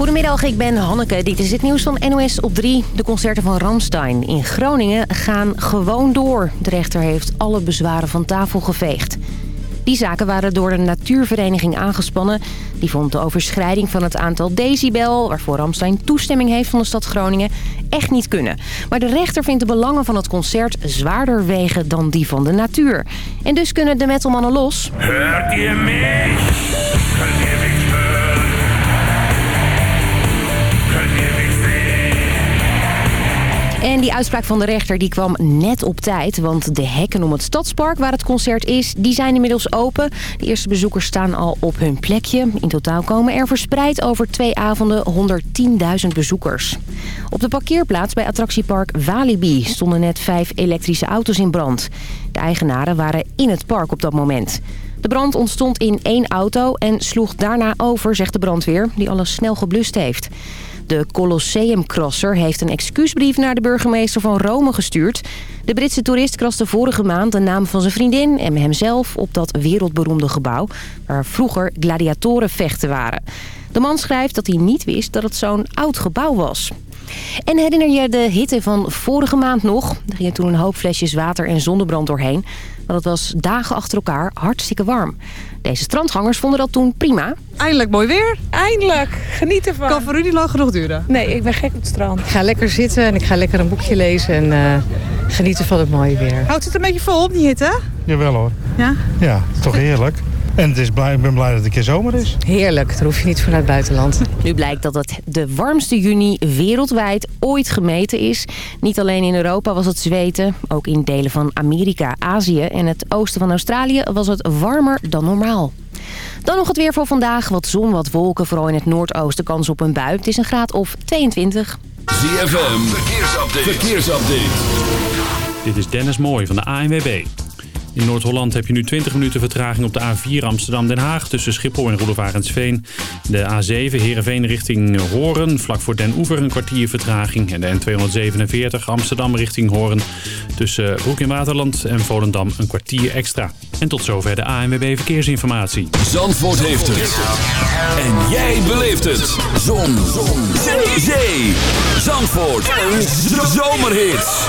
Goedemiddag, ik ben Hanneke. Dit is het nieuws van NOS op 3. De concerten van Ramstein in Groningen gaan gewoon door. De rechter heeft alle bezwaren van tafel geveegd. Die zaken waren door de natuurvereniging aangespannen. Die vond de overschrijding van het aantal decibel... waarvoor Ramstein toestemming heeft van de stad Groningen... echt niet kunnen. Maar de rechter vindt de belangen van het concert zwaarder wegen dan die van de natuur. En dus kunnen de metalmannen los. Hört ihr mich? Die uitspraak van de rechter die kwam net op tijd. Want de hekken om het stadspark waar het concert is, die zijn inmiddels open. De eerste bezoekers staan al op hun plekje. In totaal komen er verspreid over twee avonden 110.000 bezoekers. Op de parkeerplaats bij attractiepark Walibi stonden net vijf elektrische auto's in brand. De eigenaren waren in het park op dat moment. De brand ontstond in één auto en sloeg daarna over, zegt de brandweer, die alles snel geblust heeft. De Colosseum-crosser heeft een excuusbrief naar de burgemeester van Rome gestuurd. De Britse toerist kraste vorige maand de naam van zijn vriendin en hemzelf op dat wereldberoemde gebouw... waar vroeger gladiatorenvechten waren. De man schrijft dat hij niet wist dat het zo'n oud gebouw was. En herinner je de hitte van vorige maand nog? Er gingen toen een hoop flesjes water en zonnebrand doorheen. Maar het was dagen achter elkaar hartstikke warm. Deze strandgangers vonden dat toen prima. Eindelijk mooi weer. Eindelijk, geniet ervan. Kan voor u niet lang genoeg duren. Nee, ik ben gek op het strand. Ik ga lekker zitten en ik ga lekker een boekje lezen en eh, genieten van het mooie weer. Houdt het een beetje vol op, die hitte? Jawel hoor. Ja? Ja, toch heerlijk. En het is blij, ik ben blij dat het een keer zomer is. Heerlijk, daar hoef je niet vanuit het buitenland. Nu blijkt dat het de warmste juni wereldwijd ooit gemeten is. Niet alleen in Europa was het zweten. Ook in delen van Amerika, Azië en het oosten van Australië was het warmer dan normaal. Dan nog het weer voor vandaag. Wat zon, wat wolken. Vooral in het noordoosten kans op een bui. Het is een graad of 22. ZFM, verkeersupdate. verkeersupdate. Dit is Dennis Mooij van de ANWB. In Noord-Holland heb je nu 20 minuten vertraging op de A4 Amsterdam-Den Haag... tussen Schiphol en Roelofarensveen. De A7 Heerenveen richting Horen, vlak voor Den Oever een kwartier vertraging. En de N247 Amsterdam richting Horen... tussen Broek in Waterland en Volendam een kwartier extra. En tot zover de ANWB Verkeersinformatie. Zandvoort heeft het. En jij beleeft het. Zon. Zon. Zee. Zandvoort. Een zomerhit.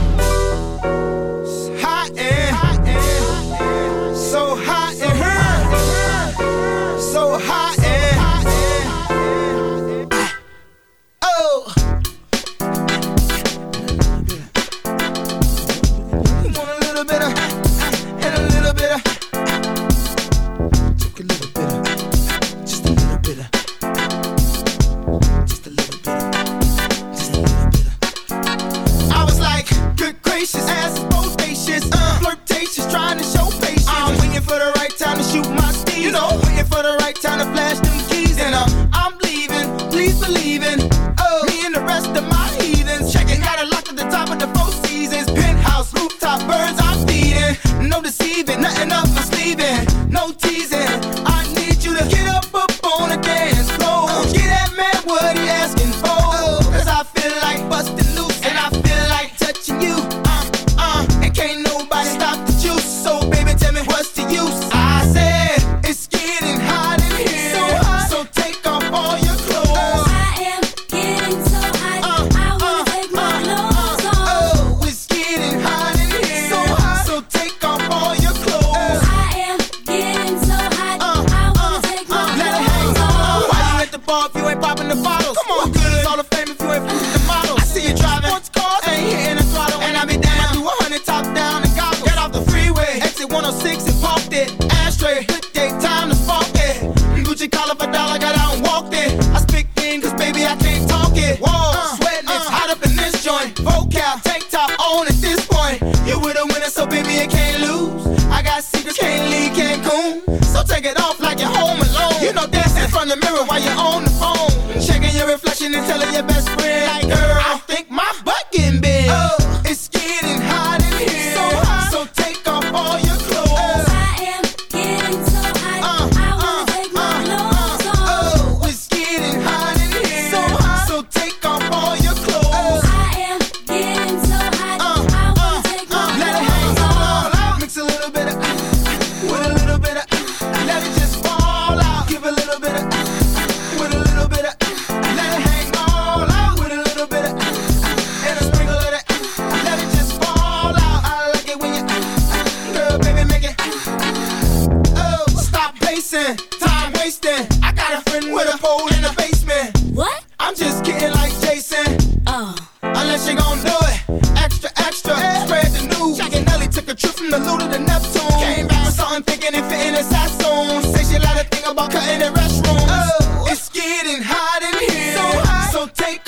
Time to flash them keys, and uh, I'm leaving, please believe in, oh, me and the rest of my heathens, checking out a lock at the top of the four seasons, penthouse, rooftop, birds I'm feeding, no deceiving, nothing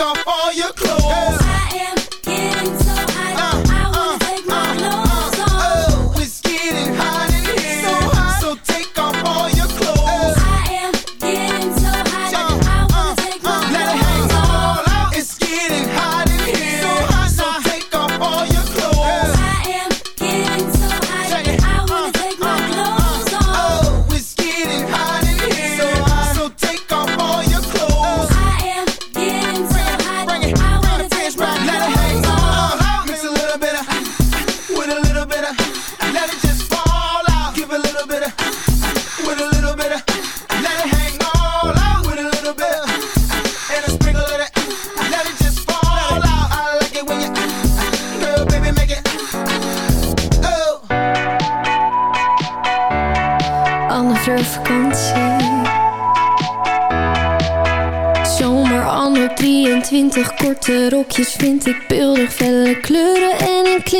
off all your clothes.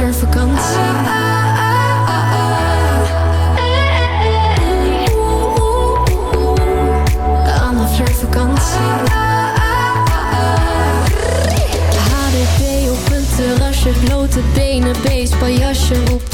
surfvakantie. HDP op een terrasje, blote benen, beest, pajasje op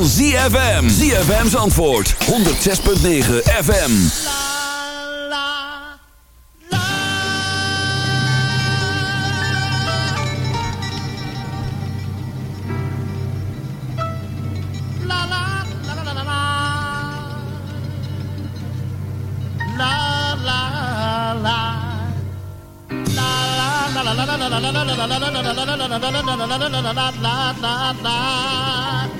van ZFM. ZFM's antwoord. 106.9 FM. La, la, la. La, la, la, la, la, la. La, la, la, la,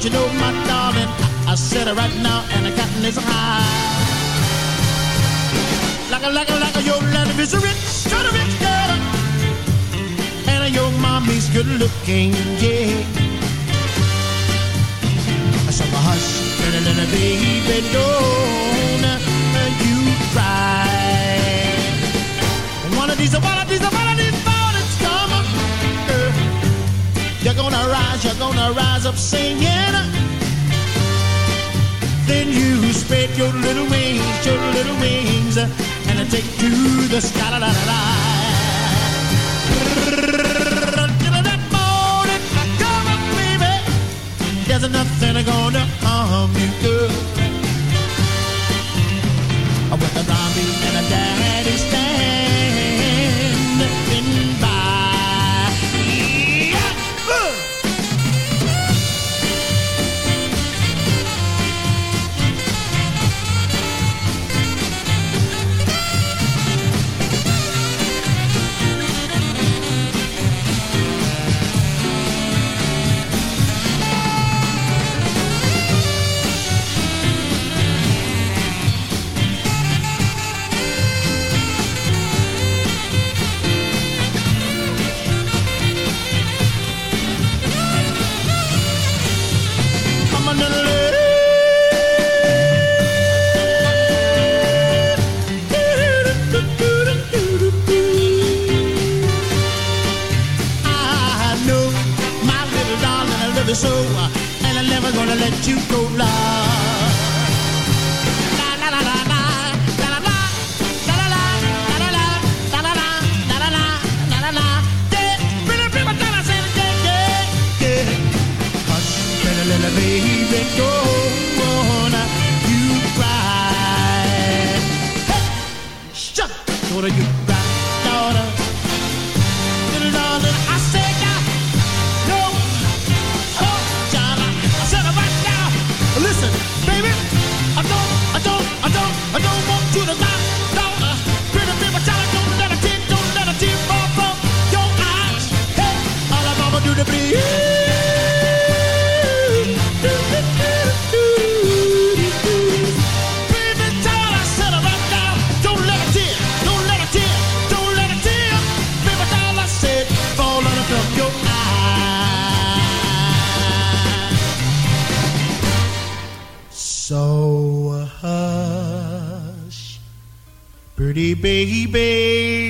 Don't you know, my darling, I, said it right now, and the cotton is high. Like a, like a, like a, your daddy is a rich, kind a rich girl. And your mommy's good looking, yeah. So hush, little, little baby, don't you cry. One of these, one of these, one of these. gonna rise, you're gonna rise up singing. Then you spread your little wings, your little wings, and take to the sky. La, la, la, la. There's nothing gonna harm you, girl. baby.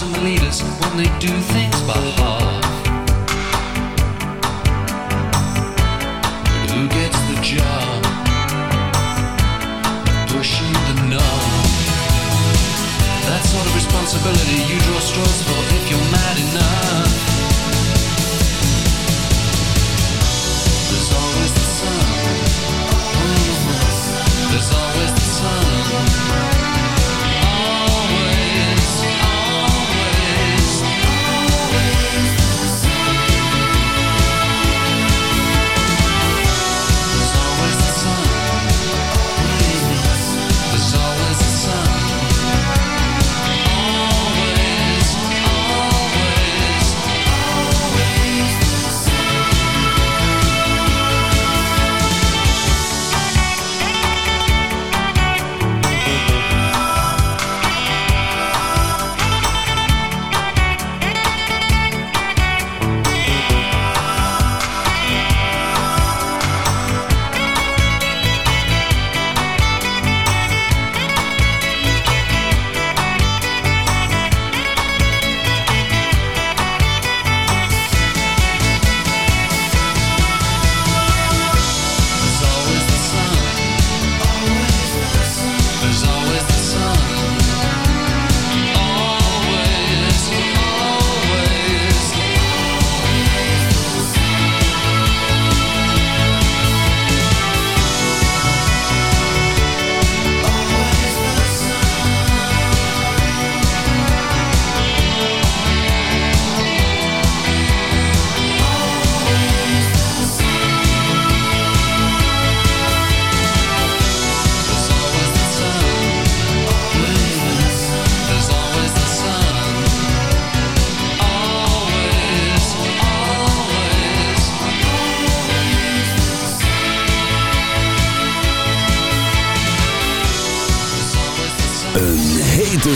followers and leaders when they do things by half. Who gets the job? Pushing the knob. That sort of responsibility you draw straws for.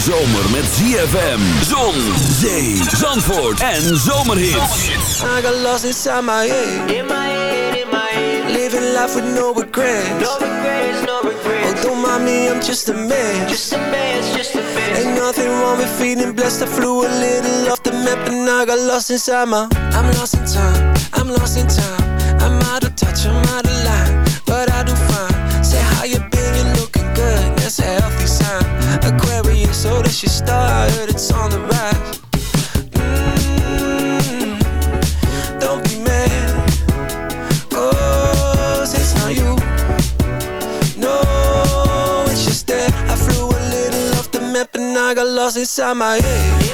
Zomer met ZFM, zon, zee, zandvoort en zomerhits. I got lost inside my head. In my head, in my head. Living life with no regrets. No regrets, no regrets. Oh, don't mind me, I'm just a man. Just a man, just a man. Ain't nothing wrong with feeling blessed. I flew a little off the map and I got lost inside my. I'm lost in time. I'm lost in time. I'm out of touch. I'm out of line. That's your star. I heard it's on the rise. Mm, don't be mad. Oh, it's not you. No, it's just that I flew a little off the map and I got lost inside my head.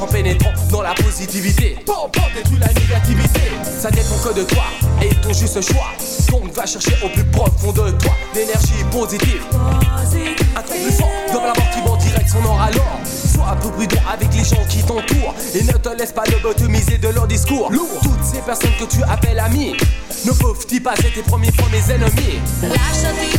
En pénétrant dans la positivité. Bon, bon, détruis la négativité. Ça dépend que de toi et ton juste choix. Donc va chercher au plus profond de toi l'énergie positive. Un truc plus fort, dans la mort qui va en direction nord alors. Sois un peu prudent avec les gens qui t'entourent et ne te laisse pas lobotomiser de leur discours. Toutes ces personnes que tu appelles amis ne peuvent-ils pas être tes premiers fois mes ennemis? Lasciati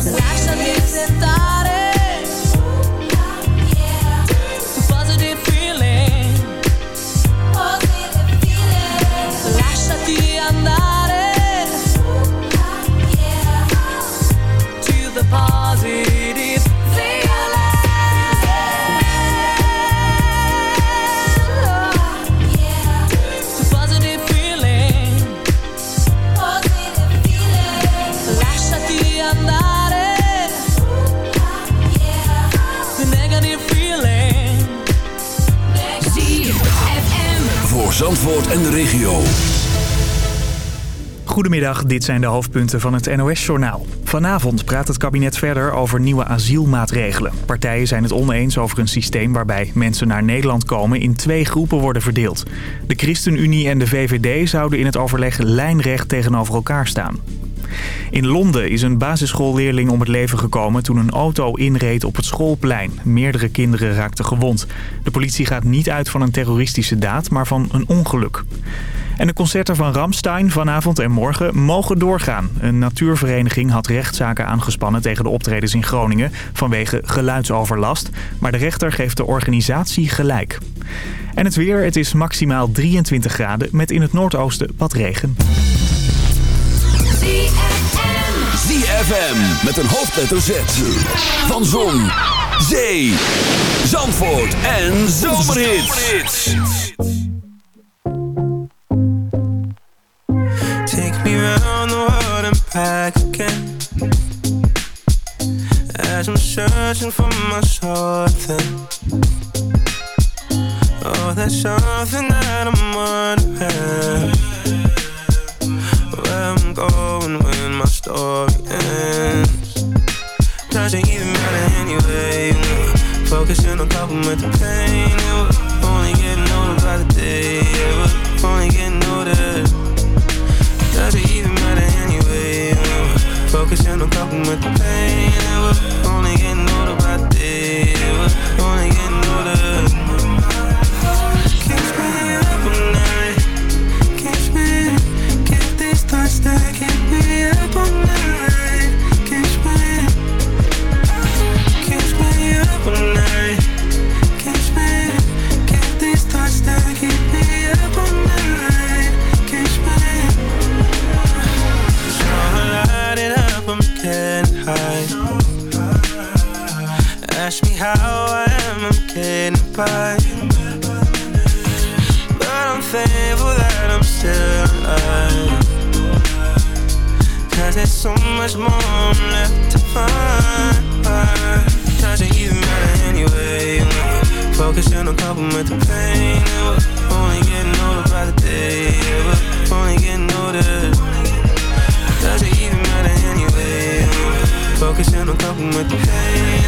Lasciami sentare. Positive Zandvoort en de regio. Goedemiddag, dit zijn de hoofdpunten van het NOS-journaal. Vanavond praat het kabinet verder over nieuwe asielmaatregelen. Partijen zijn het oneens over een systeem waarbij mensen naar Nederland komen in twee groepen worden verdeeld. De ChristenUnie en de VVD zouden in het overleg lijnrecht tegenover elkaar staan. In Londen is een basisschoolleerling om het leven gekomen toen een auto inreed op het schoolplein. Meerdere kinderen raakten gewond. De politie gaat niet uit van een terroristische daad, maar van een ongeluk. En de concerten van Ramstein vanavond en morgen mogen doorgaan. Een natuurvereniging had rechtszaken aangespannen tegen de optredens in Groningen vanwege geluidsoverlast. Maar de rechter geeft de organisatie gelijk. En het weer, het is maximaal 23 graden met in het noordoosten wat regen. ZFM met een hoofdletter Z. Van Zon, Zee, Zandvoort en Zomerhits. Take me round the world and back again. As I'm searching for my something. Oh, there's something that I'm wondering. I'm going when my story ends. Doesn't even matter anyway. Focusing on coping with the pain. And we're only getting older by the day. Yeah, we're only getting older. Doesn't even matter anyway. Focusing on coping with the pain. And we're only getting older by the day. Yeah, we're only getting older. By. But I'm thankful that I'm still alive. Cause there's so much more left to find. Doesn't even matter anyway. Focusing on coping with the pain. We're only getting older by the day. We're only getting older. Doesn't even matter anyway. Focusing on coping with the pain.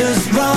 Just run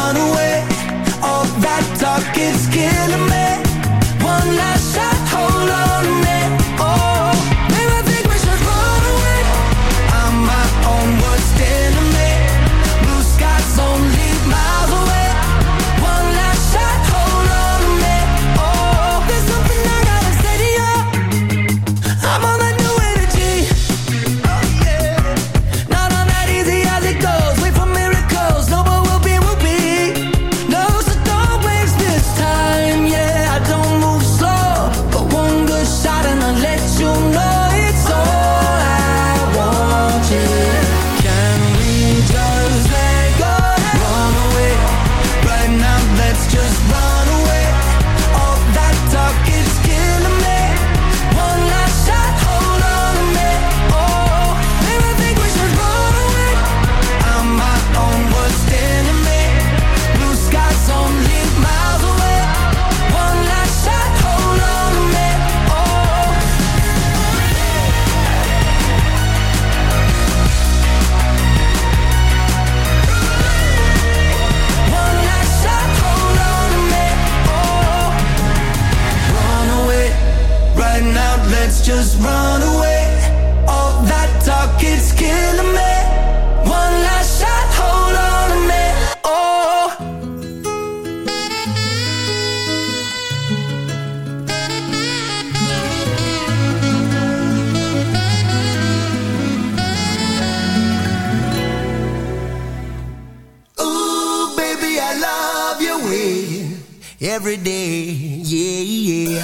Yeah,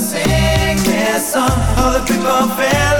sing this song. All the people fell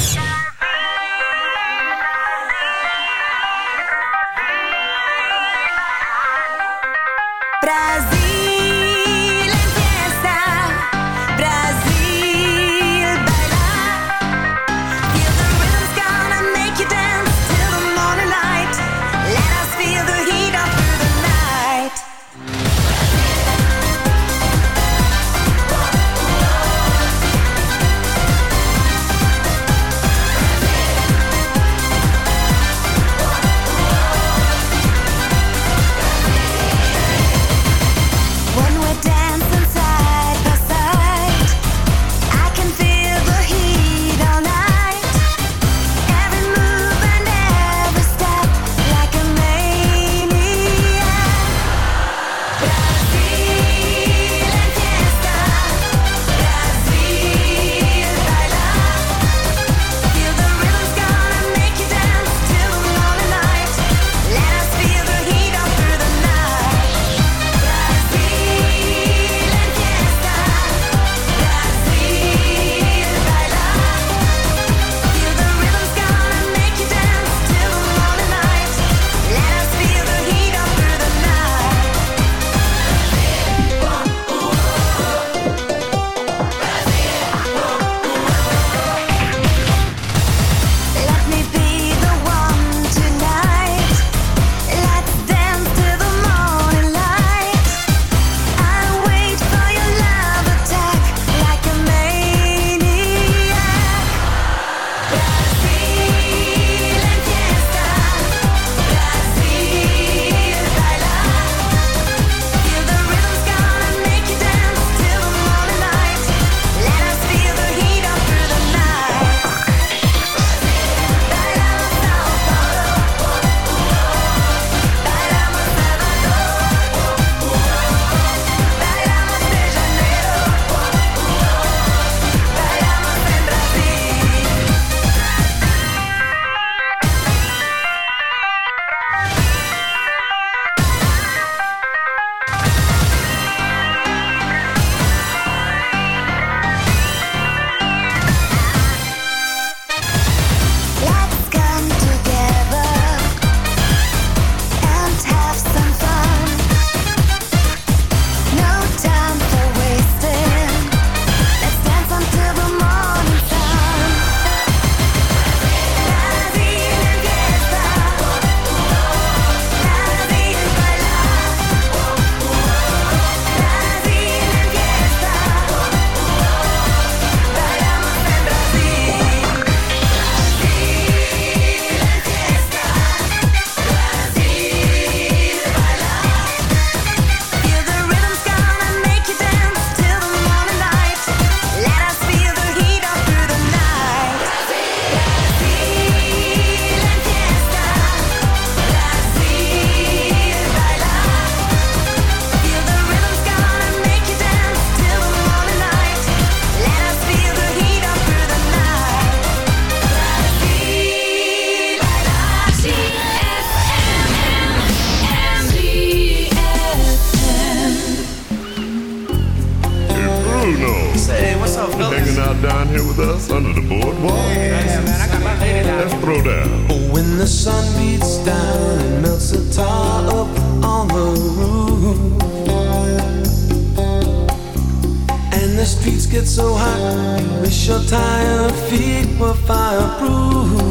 sun beats down and melts the tar up on the roof. And the streets get so hot, you wish your tired feet were fireproof.